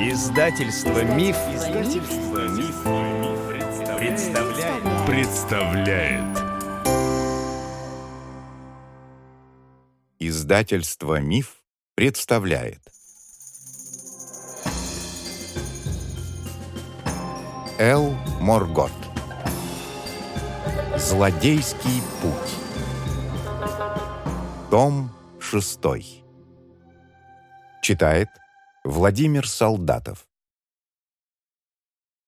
Издательство Миф, Издательство Миф, представляет. представляет. Издательство Миф представляет. Эл Моргот. Злодейский путь. Том шестой. Читает Владимир Солдатов.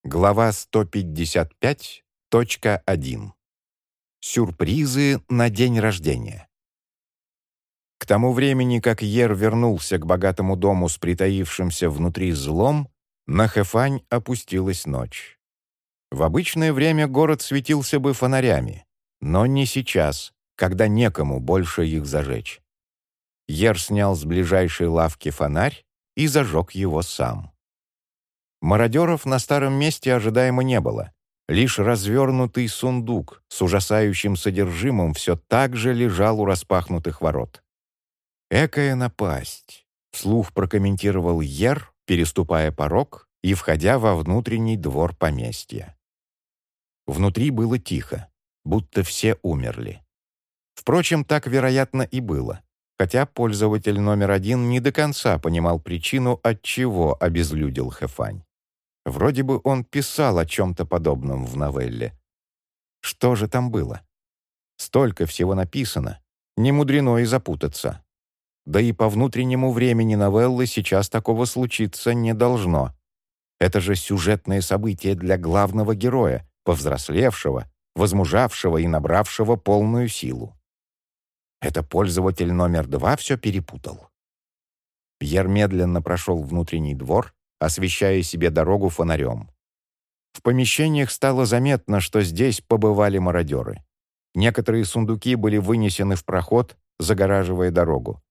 Глава 155.1. Сюрпризы на день рождения. К тому времени, как Ер вернулся к богатому дому с притаившимся внутри злом, на Хефань опустилась ночь. В обычное время город светился бы фонарями, но не сейчас, когда некому больше их зажечь. Ер снял с ближайшей лавки фонарь и зажег его сам. Мародеров на старом месте ожидаемо не было. Лишь развернутый сундук с ужасающим содержимым все так же лежал у распахнутых ворот. «Экая напасть», — вслух прокомментировал Ер, переступая порог и входя во внутренний двор поместья. Внутри было тихо, будто все умерли. Впрочем, так, вероятно, и было хотя пользователь номер один не до конца понимал причину, от чего обезлюдил Хэфань. Вроде бы он писал о чем-то подобном в новелле. Что же там было? Столько всего написано, не мудрено и запутаться. Да и по внутреннему времени новеллы сейчас такого случиться не должно. Это же сюжетное событие для главного героя, повзрослевшего, возмужавшего и набравшего полную силу. Это пользователь номер два все перепутал. Пьер медленно прошел внутренний двор, освещая себе дорогу фонарем. В помещениях стало заметно, что здесь побывали мародеры. Некоторые сундуки были вынесены в проход, загораживая дорогу.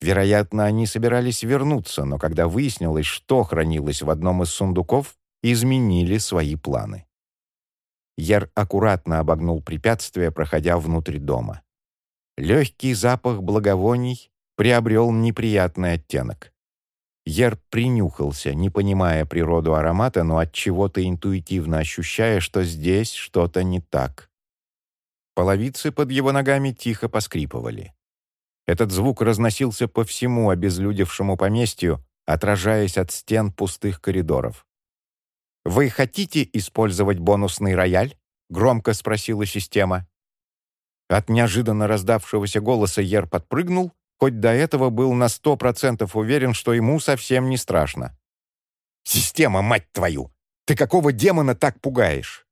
Вероятно, они собирались вернуться, но когда выяснилось, что хранилось в одном из сундуков, изменили свои планы. Яр аккуратно обогнул препятствие, проходя внутрь дома. Легкий запах благовоний приобрел неприятный оттенок. Ер принюхался, не понимая природу аромата, но от чего-то интуитивно ощущая, что здесь что-то не так. Половицы под его ногами тихо поскрипывали. Этот звук разносился по всему обезлюдевшему поместью, отражаясь от стен пустых коридоров. «Вы хотите использовать бонусный рояль?» — громко спросила система. От неожиданно раздавшегося голоса Ер подпрыгнул, хоть до этого был на сто процентов уверен, что ему совсем не страшно. «Система, мать твою! Ты какого демона так пугаешь?»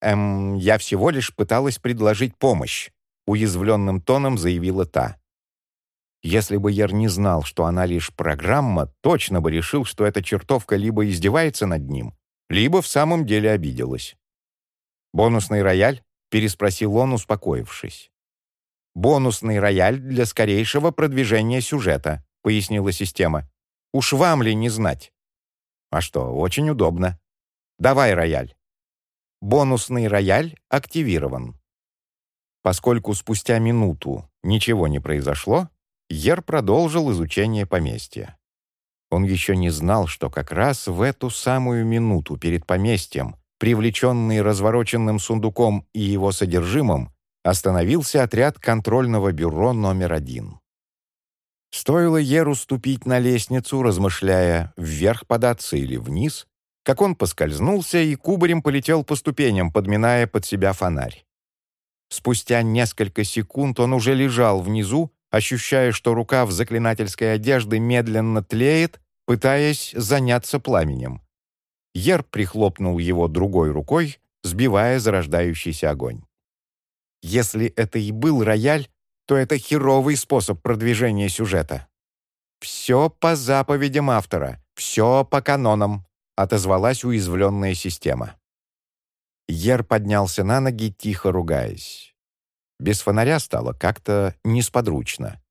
«Эм, я всего лишь пыталась предложить помощь», — уязвленным тоном заявила та. Если бы Ер не знал, что она лишь программа, точно бы решил, что эта чертовка либо издевается над ним, либо в самом деле обиделась. «Бонусный рояль?» Переспросил он, успокоившись. «Бонусный рояль для скорейшего продвижения сюжета», — пояснила система. «Уж вам ли не знать?» «А что, очень удобно. Давай рояль». Бонусный рояль активирован. Поскольку спустя минуту ничего не произошло, Ер продолжил изучение поместья. Он еще не знал, что как раз в эту самую минуту перед поместьем привлеченный развороченным сундуком и его содержимым, остановился отряд контрольного бюро номер один. Стоило Еру ступить на лестницу, размышляя, вверх податься или вниз, как он поскользнулся и кубарем полетел по ступеням, подминая под себя фонарь. Спустя несколько секунд он уже лежал внизу, ощущая, что рука в заклинательской одежды медленно тлеет, пытаясь заняться пламенем. Ер прихлопнул его другой рукой, сбивая зарождающийся огонь. Если это и был рояль, то это херовый способ продвижения сюжета. «Все по заповедям автора, все по канонам», — отозвалась уязвленная система. Ер поднялся на ноги, тихо ругаясь. Без фонаря стало как-то несподручно.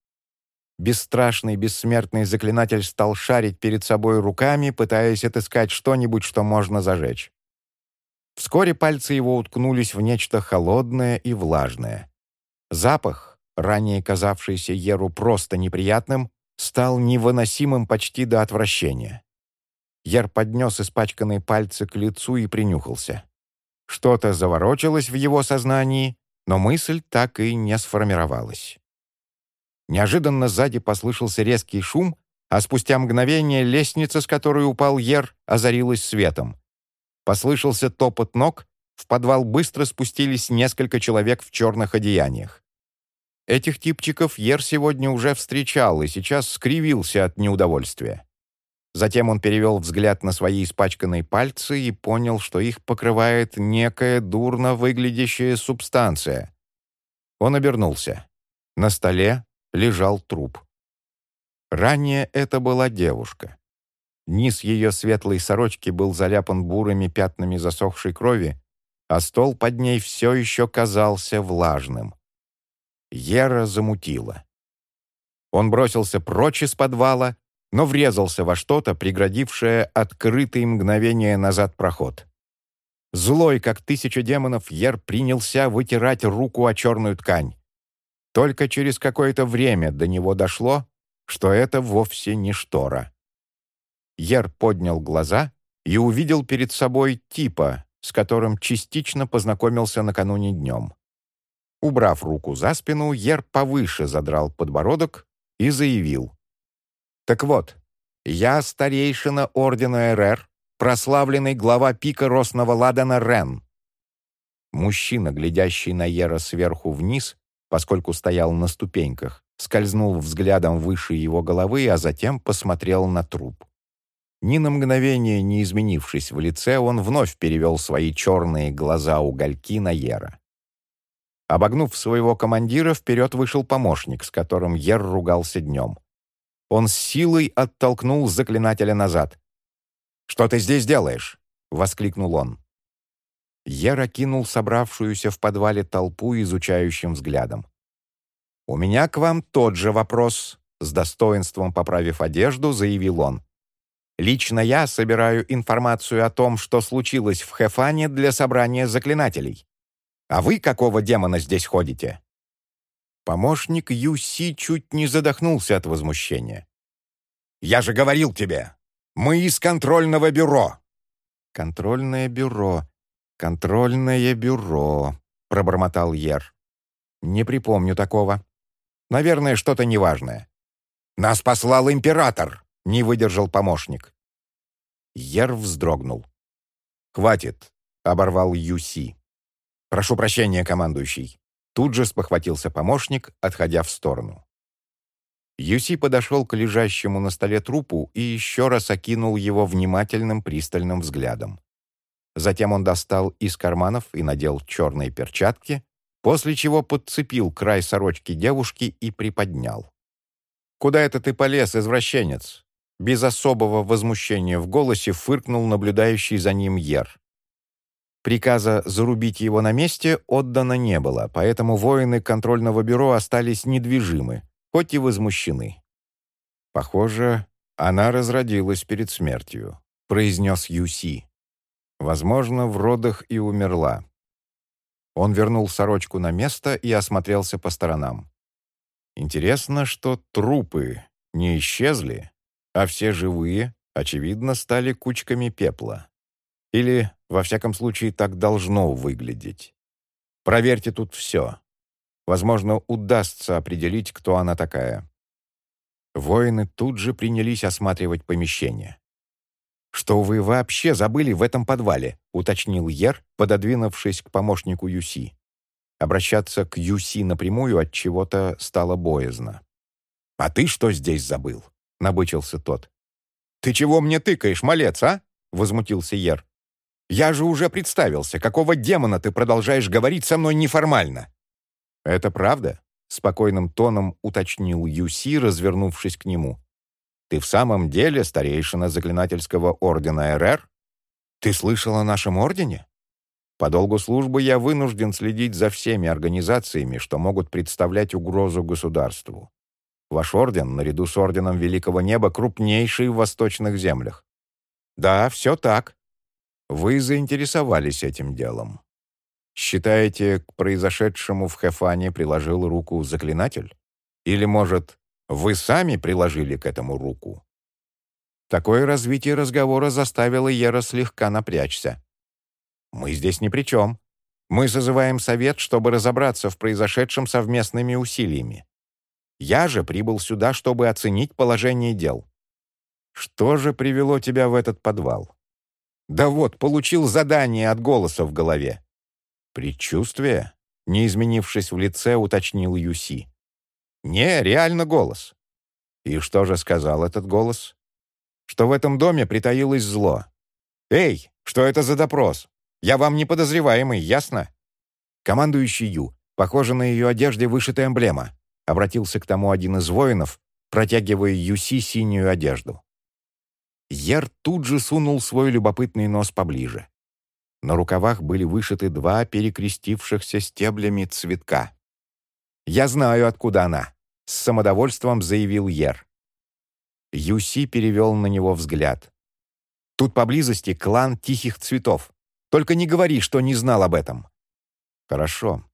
Бесстрашный, бессмертный заклинатель стал шарить перед собой руками, пытаясь отыскать что-нибудь, что можно зажечь. Вскоре пальцы его уткнулись в нечто холодное и влажное. Запах, ранее казавшийся Еру просто неприятным, стал невыносимым почти до отвращения. Яр поднес испачканные пальцы к лицу и принюхался. Что-то заворочилось в его сознании, но мысль так и не сформировалась. Неожиданно сзади послышался резкий шум, а спустя мгновение лестница, с которой упал Ер, озарилась светом. Послышался топот ног, в подвал быстро спустились несколько человек в черных одеяниях. Этих типчиков Ер сегодня уже встречал и сейчас скривился от неудовольствия. Затем он перевел взгляд на свои испачканные пальцы и понял, что их покрывает некая дурно выглядящая субстанция. Он обернулся. На столе лежал труп. Ранее это была девушка. Низ ее светлой сорочки был заляпан бурыми пятнами засохшей крови, а стол под ней все еще казался влажным. Ера замутила. Он бросился прочь из подвала, но врезался во что-то, преградившее открытый мгновение назад проход. Злой, как тысяча демонов, Ер принялся вытирать руку о черную ткань. Только через какое-то время до него дошло, что это вовсе не штора. Ер поднял глаза и увидел перед собой типа, с которым частично познакомился накануне днем. Убрав руку за спину, Ер повыше задрал подбородок и заявил. «Так вот, я старейшина Ордена РР, прославленный глава пика Росного Ладана Рен». Мужчина, глядящий на Ера сверху вниз, поскольку стоял на ступеньках, скользнул взглядом выше его головы, а затем посмотрел на труп. Ни на мгновение не изменившись в лице, он вновь перевел свои черные глаза-угольки на Ера. Обогнув своего командира, вперед вышел помощник, с которым Ер ругался днем. Он с силой оттолкнул заклинателя назад. «Что ты здесь делаешь?» — воскликнул он. Ера кинул собравшуюся в подвале толпу изучающим взглядом. «У меня к вам тот же вопрос», — с достоинством поправив одежду, заявил он. «Лично я собираю информацию о том, что случилось в Хефане для собрания заклинателей. А вы какого демона здесь ходите?» Помощник Юси чуть не задохнулся от возмущения. «Я же говорил тебе! Мы из контрольного бюро!» «Контрольное бюро», «Контрольное бюро», — пробормотал Ер. «Не припомню такого. Наверное, что-то неважное». «Нас послал император», — не выдержал помощник. Ер вздрогнул. «Хватит», — оборвал Юси. «Прошу прощения, командующий». Тут же спохватился помощник, отходя в сторону. Юси подошел к лежащему на столе трупу и еще раз окинул его внимательным пристальным взглядом. Затем он достал из карманов и надел черные перчатки, после чего подцепил край сорочки девушки и приподнял. «Куда это ты полез, извращенец?» Без особого возмущения в голосе фыркнул наблюдающий за ним Ер. Приказа зарубить его на месте отдано не было, поэтому воины контрольного бюро остались недвижимы, хоть и возмущены. «Похоже, она разродилась перед смертью», — произнес Юси. Возможно, в родах и умерла. Он вернул сорочку на место и осмотрелся по сторонам. Интересно, что трупы не исчезли, а все живые, очевидно, стали кучками пепла. Или, во всяком случае, так должно выглядеть. Проверьте тут все. Возможно, удастся определить, кто она такая. Воины тут же принялись осматривать помещение. «Что вы вообще забыли в этом подвале?» — уточнил Ер, пододвинувшись к помощнику Юси. Обращаться к Юси напрямую от чего-то стало боязно. «А ты что здесь забыл?» — набычился тот. «Ты чего мне тыкаешь, малец, а?» — возмутился Ер. «Я же уже представился. Какого демона ты продолжаешь говорить со мной неформально?» «Это правда?» — спокойным тоном уточнил Юси, развернувшись к нему. Ты в самом деле старейшина заклинательского ордена РР? Ты слышал о нашем ордене? По долгу службы я вынужден следить за всеми организациями, что могут представлять угрозу государству. Ваш орден, наряду с орденом Великого Неба, крупнейший в восточных землях. Да, все так. Вы заинтересовались этим делом. Считаете, к произошедшему в Хефане приложил руку заклинатель? Или, может, вы сами приложили к этому руку. Такое развитие разговора заставило Ера слегка напрячься. «Мы здесь ни при чем. Мы созываем совет, чтобы разобраться в произошедшем совместными усилиями. Я же прибыл сюда, чтобы оценить положение дел. Что же привело тебя в этот подвал? Да вот, получил задание от голоса в голове. Предчувствие? Не изменившись в лице, уточнил Юси. Не, реально голос. И что же сказал этот голос? Что в этом доме притаилось зло. Эй, что это за допрос? Я вам не подозреваемый, ясно? Командующий Ю, похоже, на ее одежде вышита эмблема. Обратился к тому один из воинов, протягивая Юси синюю одежду. Ер тут же сунул свой любопытный нос поближе. На рукавах были вышиты два перекрестившихся стеблями цветка. «Я знаю, откуда она», — с самодовольством заявил Ер. Юси перевел на него взгляд. «Тут поблизости клан Тихих Цветов. Только не говори, что не знал об этом». «Хорошо».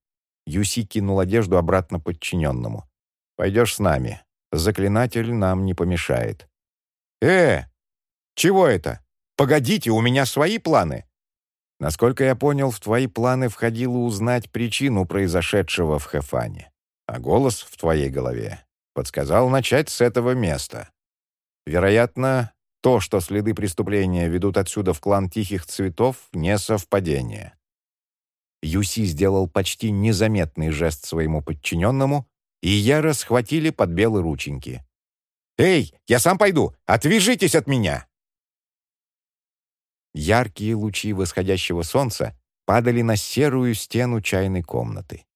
Юси кинул одежду обратно подчиненному. «Пойдешь с нами. Заклинатель нам не помешает». «Э, чего это? Погодите, у меня свои планы». Насколько я понял, в твои планы входило узнать причину произошедшего в Хефане. А голос в твоей голове подсказал начать с этого места. Вероятно, то, что следы преступления ведут отсюда в клан Тихих Цветов, не совпадение. Юси сделал почти незаметный жест своему подчиненному, и яро схватили под белые рученьки. «Эй, я сам пойду! Отвяжитесь от меня!» Яркие лучи восходящего солнца падали на серую стену чайной комнаты.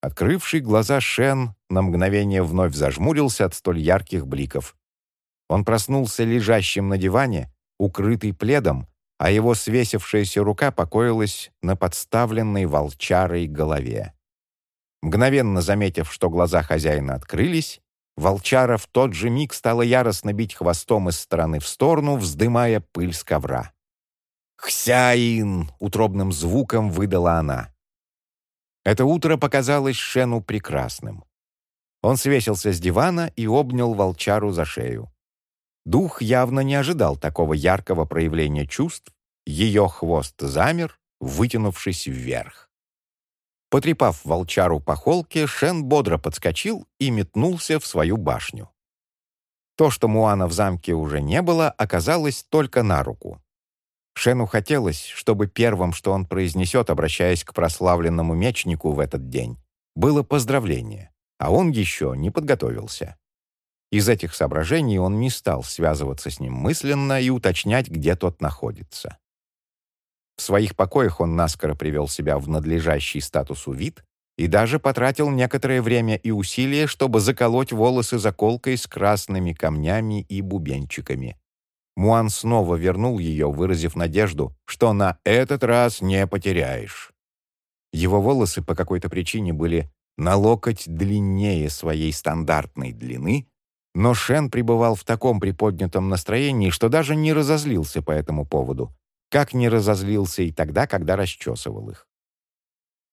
Открывший глаза Шен на мгновение вновь зажмурился от столь ярких бликов. Он проснулся лежащим на диване, укрытый пледом, а его свесившаяся рука покоилась на подставленной волчарой голове. Мгновенно заметив, что глаза хозяина открылись, волчара в тот же миг стала яростно бить хвостом из стороны в сторону, вздымая пыль с ковра. «Хсяин!» — утробным звуком выдала она. Это утро показалось Шену прекрасным. Он свесился с дивана и обнял волчару за шею. Дух явно не ожидал такого яркого проявления чувств, ее хвост замер, вытянувшись вверх. Потрепав волчару по холке, Шен бодро подскочил и метнулся в свою башню. То, что Муана в замке уже не было, оказалось только на руку. Шену хотелось, чтобы первым, что он произнесет, обращаясь к прославленному мечнику в этот день, было поздравление, а он еще не подготовился. Из этих соображений он не стал связываться с ним мысленно и уточнять, где тот находится. В своих покоях он наскоро привел себя в надлежащий статусу вид и даже потратил некоторое время и усилия, чтобы заколоть волосы заколкой с красными камнями и бубенчиками. Муан снова вернул ее, выразив надежду, что на этот раз не потеряешь. Его волосы по какой-то причине были на локоть длиннее своей стандартной длины, но Шен пребывал в таком приподнятом настроении, что даже не разозлился по этому поводу, как не разозлился и тогда, когда расчесывал их.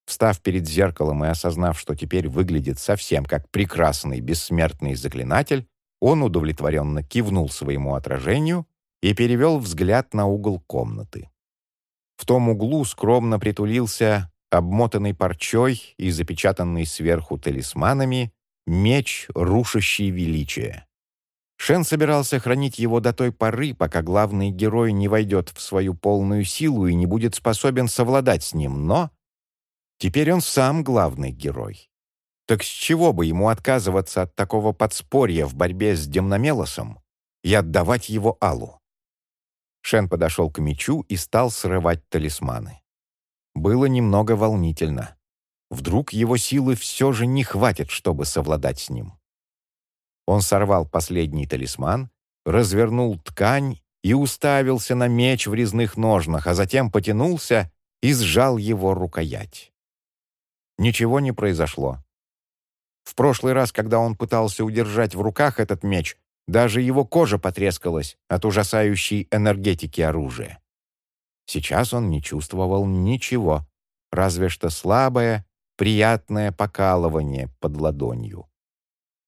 Встав перед зеркалом и осознав, что теперь выглядит совсем как прекрасный бессмертный заклинатель, он удовлетворенно кивнул своему отражению и перевел взгляд на угол комнаты. В том углу скромно притулился обмотанный парчой и запечатанный сверху талисманами меч, рушащий величие. Шен собирался хранить его до той поры, пока главный герой не войдет в свою полную силу и не будет способен совладать с ним, но теперь он сам главный герой. Так с чего бы ему отказываться от такого подспорья в борьбе с Демномелосом и отдавать его Аллу? Шен подошел к мечу и стал срывать талисманы. Было немного волнительно. Вдруг его силы все же не хватит, чтобы совладать с ним. Он сорвал последний талисман, развернул ткань и уставился на меч в резных ножнах, а затем потянулся и сжал его рукоять. Ничего не произошло. В прошлый раз, когда он пытался удержать в руках этот меч, даже его кожа потрескалась от ужасающей энергетики оружия. Сейчас он не чувствовал ничего, разве что слабое, приятное покалывание под ладонью.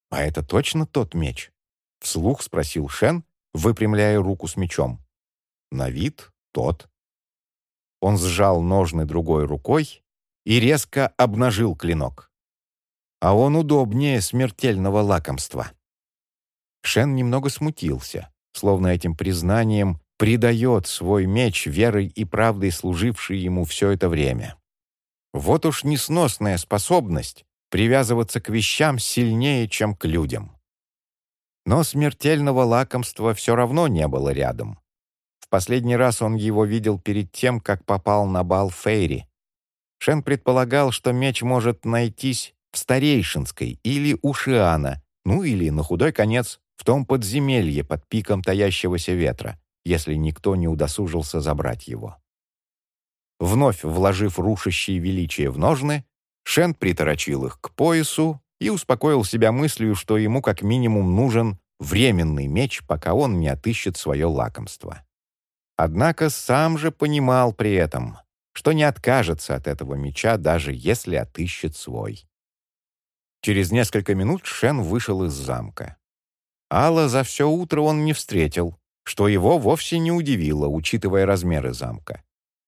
«А это точно тот меч?» — вслух спросил Шен, выпрямляя руку с мечом. На вид тот. Он сжал ножны другой рукой и резко обнажил клинок. А он удобнее смертельного лакомства. Шен немного смутился, словно этим признанием предает свой меч верой и правдой, служивший ему все это время. Вот уж несносная способность привязываться к вещам сильнее, чем к людям. Но смертельного лакомства все равно не было рядом. В последний раз он его видел перед тем, как попал на бал Фейри. Шен предполагал, что меч может найтись в Старейшинской или у Шиана, ну или, на худой конец, в том подземелье под пиком таящегося ветра, если никто не удосужился забрать его. Вновь вложив рушащие величие в ножны, Шен приторочил их к поясу и успокоил себя мыслью, что ему как минимум нужен временный меч, пока он не отыщет свое лакомство. Однако сам же понимал при этом, что не откажется от этого меча, даже если отыщет свой. Через несколько минут Шен вышел из замка. Алла за все утро он не встретил, что его вовсе не удивило, учитывая размеры замка.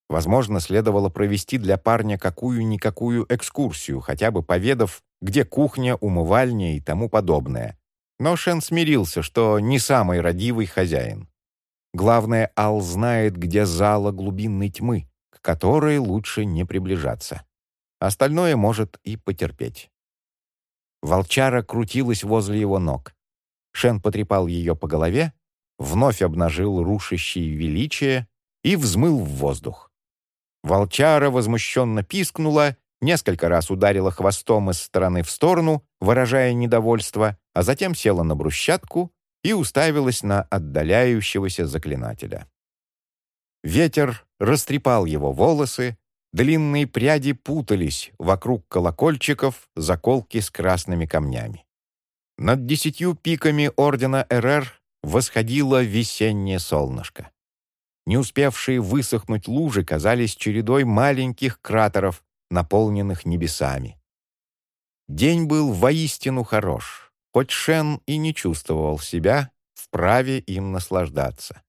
Возможно, следовало провести для парня какую-никакую экскурсию, хотя бы поведав, где кухня, умывальня и тому подобное. Но Шен смирился, что не самый родивый хозяин. Главное, Ал знает, где зала глубинной тьмы, к которой лучше не приближаться. Остальное может и потерпеть. Волчара крутилась возле его ног. Шен потрепал ее по голове, вновь обнажил рушащее величие и взмыл в воздух. Волчара возмущенно пискнула, несколько раз ударила хвостом из стороны в сторону, выражая недовольство, а затем села на брусчатку и уставилась на отдаляющегося заклинателя. Ветер растрепал его волосы, длинные пряди путались вокруг колокольчиков, заколки с красными камнями. Над десятью пиками ордена РР восходило весеннее солнышко. Не успевшие высохнуть лужи казались чередой маленьких кратеров, наполненных небесами. День был воистину хорош, хоть Шен и не чувствовал себя вправе им наслаждаться.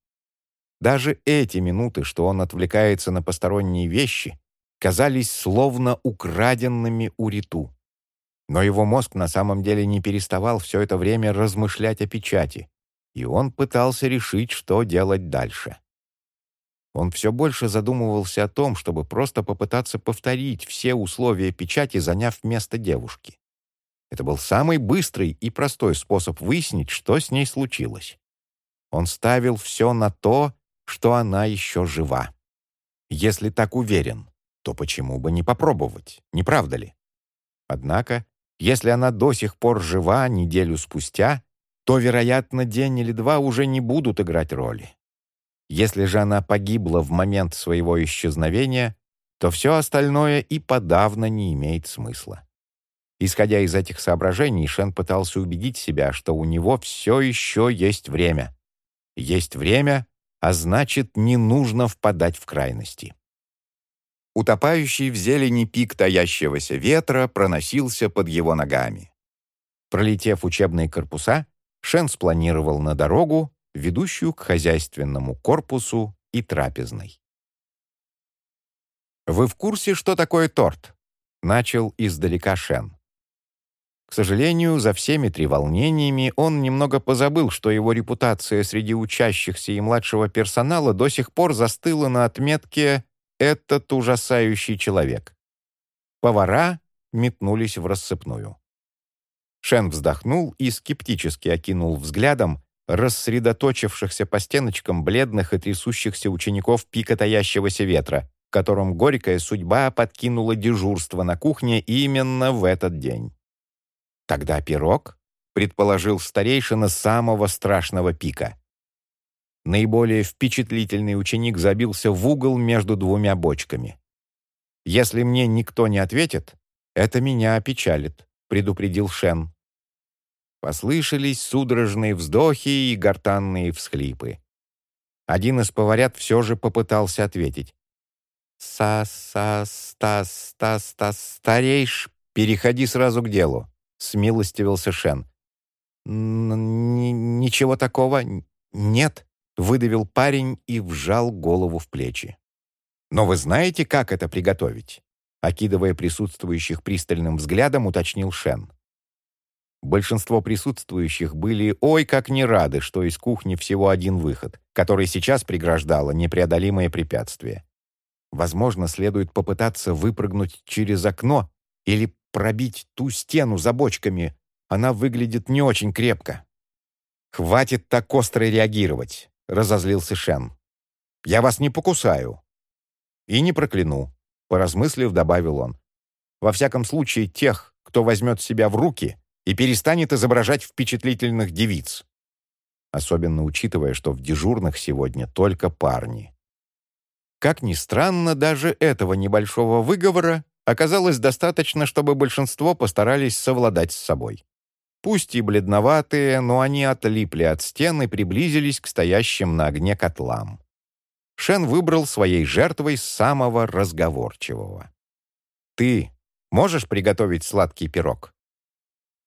Даже эти минуты, что он отвлекается на посторонние вещи, казались словно украденными у Риту. Но его мозг на самом деле не переставал все это время размышлять о печати, и он пытался решить, что делать дальше. Он все больше задумывался о том, чтобы просто попытаться повторить все условия печати, заняв место девушки. Это был самый быстрый и простой способ выяснить, что с ней случилось. Он ставил все на то, что она еще жива. Если так уверен, то почему бы не попробовать, не правда ли? Однако если она до сих пор жива неделю спустя, то, вероятно, день или два уже не будут играть роли. Если же она погибла в момент своего исчезновения, то все остальное и подавно не имеет смысла. Исходя из этих соображений, Шен пытался убедить себя, что у него все еще есть время. Есть время, а значит, не нужно впадать в крайности. Утопающий в зелени пик таящегося ветра проносился под его ногами. Пролетев учебные корпуса, Шен спланировал на дорогу, ведущую к хозяйственному корпусу и трапезной. «Вы в курсе, что такое торт?» — начал издалека Шен. К сожалению, за всеми треволнениями он немного позабыл, что его репутация среди учащихся и младшего персонала до сих пор застыла на отметке этот ужасающий человек. Повара метнулись в рассыпную. Шен вздохнул и скептически окинул взглядом рассредоточившихся по стеночкам бледных и трясущихся учеников пика таящегося ветра, которым горькая судьба подкинула дежурство на кухне именно в этот день. «Тогда пирог?» — предположил старейшина самого страшного пика. Наиболее впечатлительный ученик забился в угол между двумя бочками. «Если мне никто не ответит, это меня опечалит», — предупредил Шен. Послышались судорожные вздохи и гортанные всхлипы. Один из поварят все же попытался ответить. «Са-са-ста-ста-ста-старейш, переходи сразу к делу», — смилостивился Шен. «Ничего такого «Нет», — выдавил парень и вжал голову в плечи. «Но вы знаете, как это приготовить?» Окидывая присутствующих пристальным взглядом, уточнил Шен. Большинство присутствующих были ой как не рады, что из кухни всего один выход, который сейчас преграждало непреодолимое препятствие. Возможно, следует попытаться выпрыгнуть через окно или пробить ту стену за бочками. Она выглядит не очень крепко. «Хватит так остро реагировать», — разозлился Шен. «Я вас не покусаю». «И не прокляну», — поразмыслив, добавил он. «Во всяком случае, тех, кто возьмет себя в руки и перестанет изображать впечатлительных девиц. Особенно учитывая, что в дежурных сегодня только парни. Как ни странно, даже этого небольшого выговора оказалось достаточно, чтобы большинство постарались совладать с собой. Пусть и бледноватые, но они отлипли от стен и приблизились к стоящим на огне котлам. Шен выбрал своей жертвой самого разговорчивого. «Ты можешь приготовить сладкий пирог?»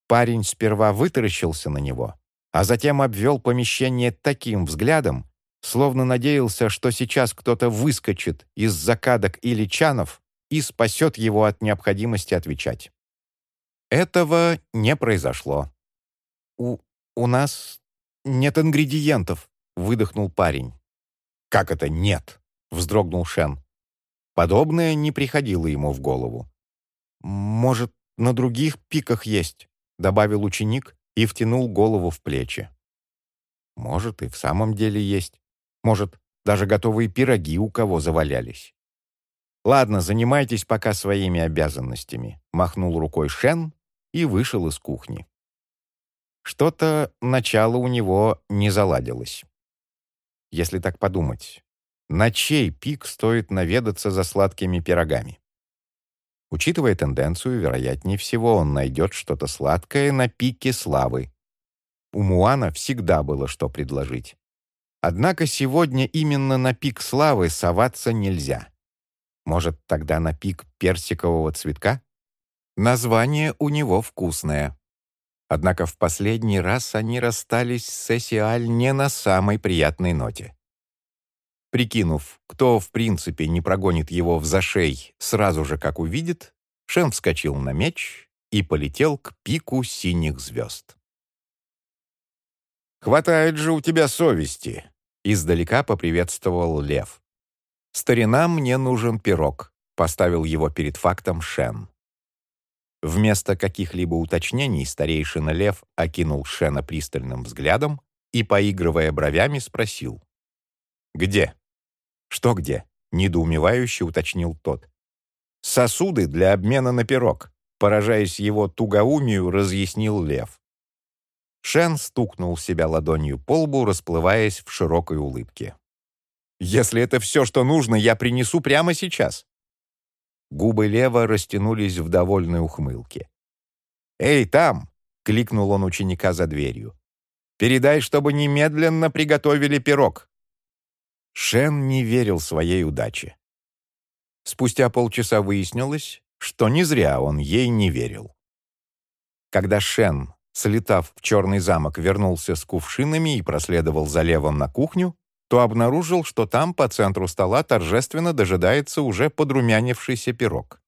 Парень сперва вытаращился на него, а затем обвел помещение таким взглядом, словно надеялся, что сейчас кто-то выскочит из закадок или чанов и спасет его от необходимости отвечать. Этого не произошло. «У, у нас нет ингредиентов», — выдохнул парень. «Как это нет?» — вздрогнул Шен. Подобное не приходило ему в голову. «Может, на других пиках есть?» — добавил ученик и втянул голову в плечи. «Может, и в самом деле есть. Может, даже готовые пироги у кого завалялись». «Ладно, занимайтесь пока своими обязанностями», — махнул рукой Шен и вышел из кухни. Что-то начало у него не заладилось. Если так подумать, на чей пик стоит наведаться за сладкими пирогами? Учитывая тенденцию, вероятнее всего, он найдет что-то сладкое на пике славы. У Муана всегда было что предложить. Однако сегодня именно на пик славы соваться нельзя. Может, тогда на пик персикового цветка? Название у него вкусное. Однако в последний раз они расстались с Эсиаль не на самой приятной ноте. Прикинув, кто в принципе не прогонит его в зашей сразу же, как увидит, Шен вскочил на меч и полетел к пику синих звезд. «Хватает же у тебя совести!» — издалека поприветствовал Лев. «Старина, мне нужен пирог», — поставил его перед фактом Шен. Вместо каких-либо уточнений старейшина Лев окинул Шена пристальным взглядом и, поигрывая бровями, спросил. «Где?» «Что где?» — недоумевающе уточнил тот. «Сосуды для обмена на пирог», — поражаясь его тугоумию, разъяснил Лев. Шен стукнул себя ладонью по лбу, расплываясь в широкой улыбке. «Если это все, что нужно, я принесу прямо сейчас». Губы Лева растянулись в довольной ухмылке. «Эй, там!» — кликнул он ученика за дверью. «Передай, чтобы немедленно приготовили пирог». Шен не верил своей удаче. Спустя полчаса выяснилось, что не зря он ей не верил. Когда Шен, слетав в черный замок, вернулся с кувшинами и проследовал за левом на кухню, то обнаружил, что там по центру стола торжественно дожидается уже подрумянившийся пирог.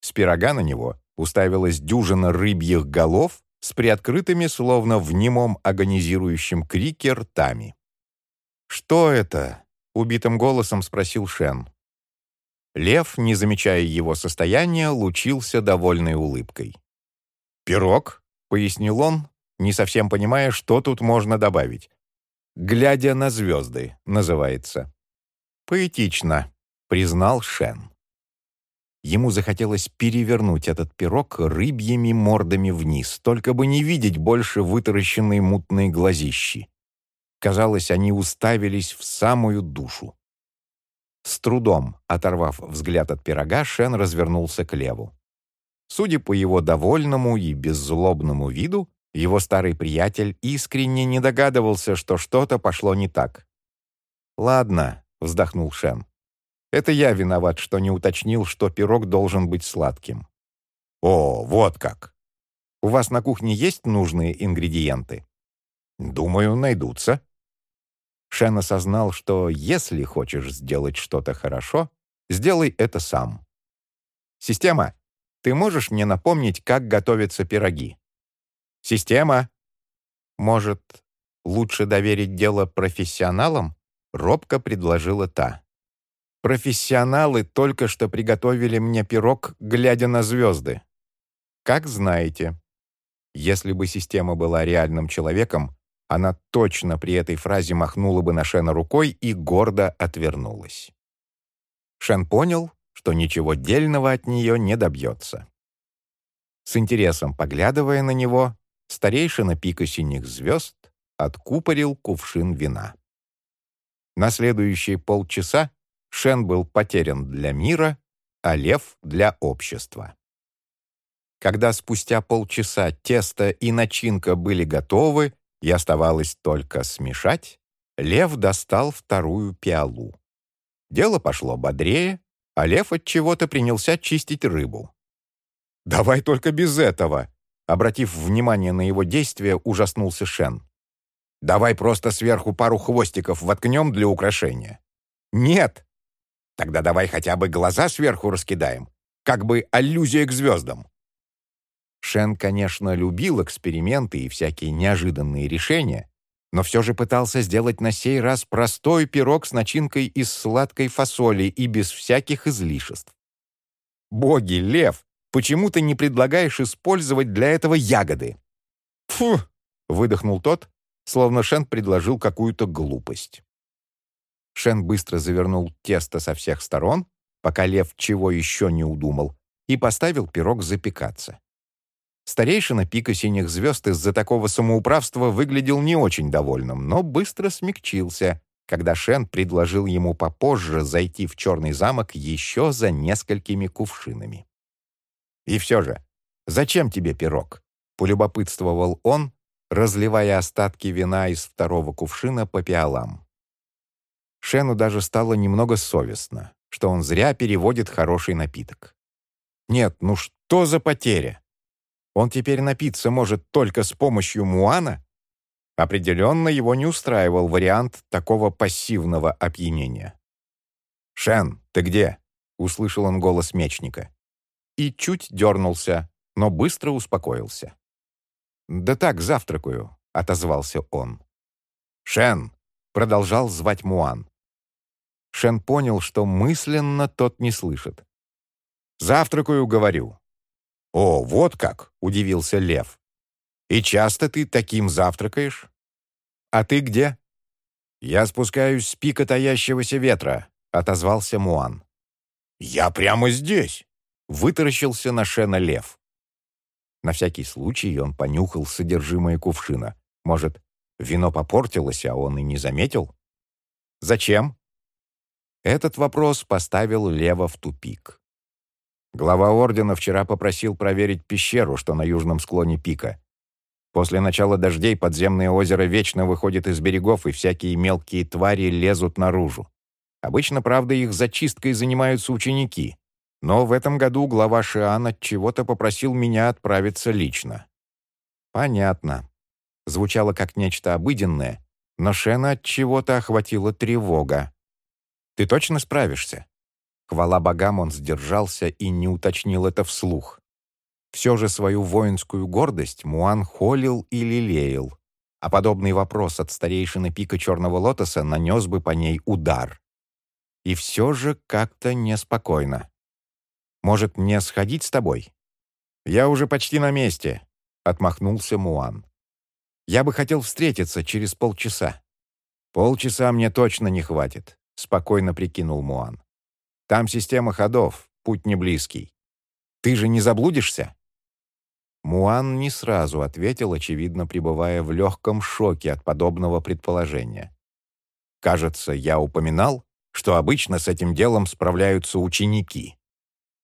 С пирога на него уставилась дюжина рыбьих голов с приоткрытыми, словно в немом агонизирующем крике, ртами. «Что это?» — убитым голосом спросил Шен. Лев, не замечая его состояния, лучился довольной улыбкой. «Пирог?» — пояснил он, не совсем понимая, что тут можно добавить. «Глядя на звезды» называется. «Поэтично», — признал Шен. Ему захотелось перевернуть этот пирог рыбьими мордами вниз, только бы не видеть больше вытаращенные мутные глазищи. Казалось, они уставились в самую душу. С трудом, оторвав взгляд от пирога, Шен развернулся к Леву. Судя по его довольному и беззлобному виду, его старый приятель искренне не догадывался, что что-то пошло не так. «Ладно», — вздохнул Шен. «Это я виноват, что не уточнил, что пирог должен быть сладким». «О, вот как!» «У вас на кухне есть нужные ингредиенты?» «Думаю, найдутся», Шен осознал, что если хочешь сделать что-то хорошо, сделай это сам. «Система, ты можешь мне напомнить, как готовятся пироги?» «Система!» «Может, лучше доверить дело профессионалам?» — робко предложила та. «Профессионалы только что приготовили мне пирог, глядя на звезды». «Как знаете». Если бы система была реальным человеком, она точно при этой фразе махнула бы на Шена рукой и гордо отвернулась. Шен понял, что ничего дельного от нее не добьется. С интересом поглядывая на него, старейшина пика синих звезд откупорил кувшин вина. На следующие полчаса Шен был потерян для мира, а лев — для общества. Когда спустя полчаса тесто и начинка были готовы, и оставалось только смешать, Лев достал вторую пиалу. Дело пошло бодрее, а Лев от чего-то принялся чистить рыбу. «Давай только без этого!» Обратив внимание на его действия, ужаснулся Шен. «Давай просто сверху пару хвостиков воткнем для украшения». «Нет!» «Тогда давай хотя бы глаза сверху раскидаем, как бы аллюзия к звездам». Шен, конечно, любил эксперименты и всякие неожиданные решения, но все же пытался сделать на сей раз простой пирог с начинкой из сладкой фасоли и без всяких излишеств. «Боги, Лев, почему ты не предлагаешь использовать для этого ягоды?» «Фу!» — выдохнул тот, словно Шен предложил какую-то глупость. Шен быстро завернул тесто со всех сторон, пока Лев чего еще не удумал, и поставил пирог запекаться. Старейшина пика синих звезд из-за такого самоуправства выглядел не очень довольным, но быстро смягчился, когда Шен предложил ему попозже зайти в Черный замок еще за несколькими кувшинами. «И все же, зачем тебе пирог?» — полюбопытствовал он, разливая остатки вина из второго кувшина по пиалам. Шену даже стало немного совестно, что он зря переводит хороший напиток. «Нет, ну что за потеря? Он теперь напиться может только с помощью муана? Определенно его не устраивал вариант такого пассивного опьянения. «Шен, ты где?» — услышал он голос мечника. И чуть дернулся, но быстро успокоился. «Да так, завтракаю», — отозвался он. «Шен!» — продолжал звать Муан. Шен понял, что мысленно тот не слышит. «Завтракаю, говорю. «О, вот как!» — удивился Лев. «И часто ты таким завтракаешь?» «А ты где?» «Я спускаюсь с пика таящегося ветра», — отозвался Муан. «Я прямо здесь!» — вытаращился на Шена Лев. На всякий случай он понюхал содержимое кувшина. Может, вино попортилось, а он и не заметил? «Зачем?» Этот вопрос поставил Лева в тупик. Глава ордена вчера попросил проверить пещеру, что на южном склоне пика. После начала дождей подземное озеро вечно выходит из берегов, и всякие мелкие твари лезут наружу. Обычно, правда, их зачисткой занимаются ученики. Но в этом году глава Шиан от чего-то попросил меня отправиться лично. Понятно. Звучало как нечто обыденное, но Шена от чего-то охватила тревога. Ты точно справишься? Хвала богам, он сдержался и не уточнил это вслух. Все же свою воинскую гордость Муан холил и лелеял, а подобный вопрос от старейшины пика Черного Лотоса нанес бы по ней удар. И все же как-то неспокойно. «Может, мне сходить с тобой?» «Я уже почти на месте», — отмахнулся Муан. «Я бы хотел встретиться через полчаса». «Полчаса мне точно не хватит», — спокойно прикинул Муан. Там система ходов, путь не близкий. Ты же не заблудишься?» Муан не сразу ответил, очевидно, пребывая в легком шоке от подобного предположения. «Кажется, я упоминал, что обычно с этим делом справляются ученики.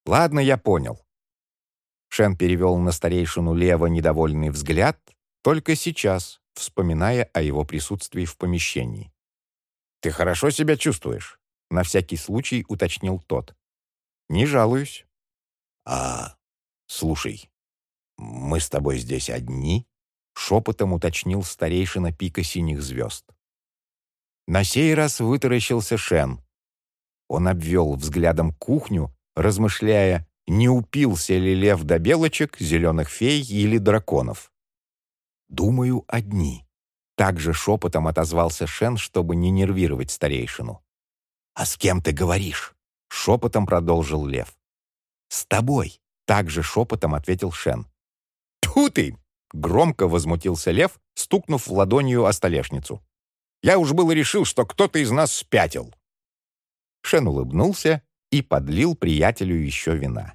Ладно, я понял». Шен перевел на старейшину Лева недовольный взгляд, только сейчас, вспоминая о его присутствии в помещении. «Ты хорошо себя чувствуешь?» На всякий случай уточнил тот. «Не жалуюсь». «А, слушай, мы с тобой здесь одни?» Шепотом уточнил старейшина пика синих звезд. На сей раз вытаращился Шен. Он обвел взглядом кухню, размышляя, не упился ли лев до белочек, зеленых фей или драконов. «Думаю, одни». Также шепотом отозвался Шен, чтобы не нервировать старейшину. «А с кем ты говоришь?» — шепотом продолжил лев. «С тобой», — также шепотом ответил Шен. «Тьфу ты!» — громко возмутился лев, стукнув ладонью о столешницу. «Я уж было решил, что кто-то из нас спятил». Шен улыбнулся и подлил приятелю еще вина.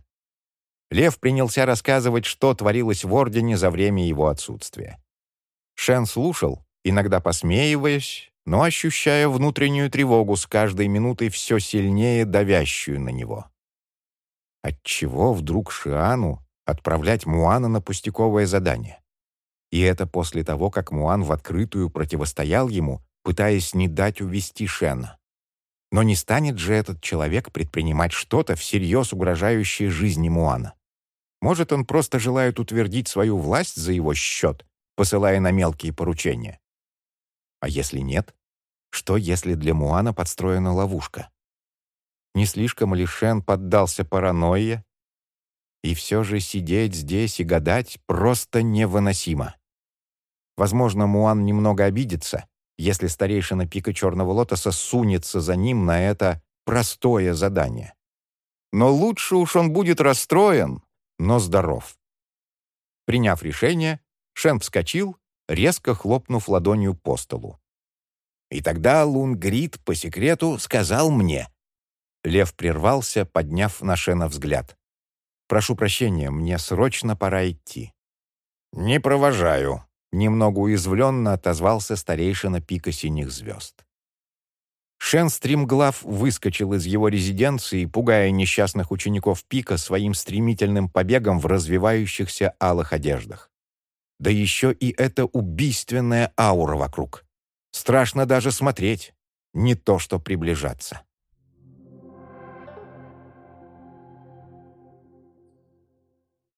Лев принялся рассказывать, что творилось в Ордене за время его отсутствия. Шен слушал, иногда посмеиваясь, но ощущая внутреннюю тревогу с каждой минутой все сильнее давящую на него. Отчего вдруг Шиану отправлять Муана на пустяковое задание? И это после того, как Муан в открытую противостоял ему, пытаясь не дать увести Шена. Но не станет же этот человек предпринимать что-то всерьез угрожающее жизни Муана. Может, он просто желает утвердить свою власть за его счет, посылая на мелкие поручения. А если нет? Что, если для Муана подстроена ловушка? Не слишком ли Шен поддался паранойе? И все же сидеть здесь и гадать просто невыносимо. Возможно, Муан немного обидится, если старейшина пика Черного Лотоса сунется за ним на это простое задание. Но лучше уж он будет расстроен, но здоров. Приняв решение, Шен вскочил, резко хлопнув ладонью по столу. И тогда Лунгрид по секрету сказал мне. Лев прервался, подняв на Шена взгляд. «Прошу прощения, мне срочно пора идти». «Не провожаю», — немного уязвленно отозвался старейшина пика синих звезд. Шен Стримглав выскочил из его резиденции, пугая несчастных учеников Пика своим стремительным побегом в развивающихся алых одеждах. Да еще и эта убийственная аура вокруг. Страшно даже смотреть, не то что приближаться.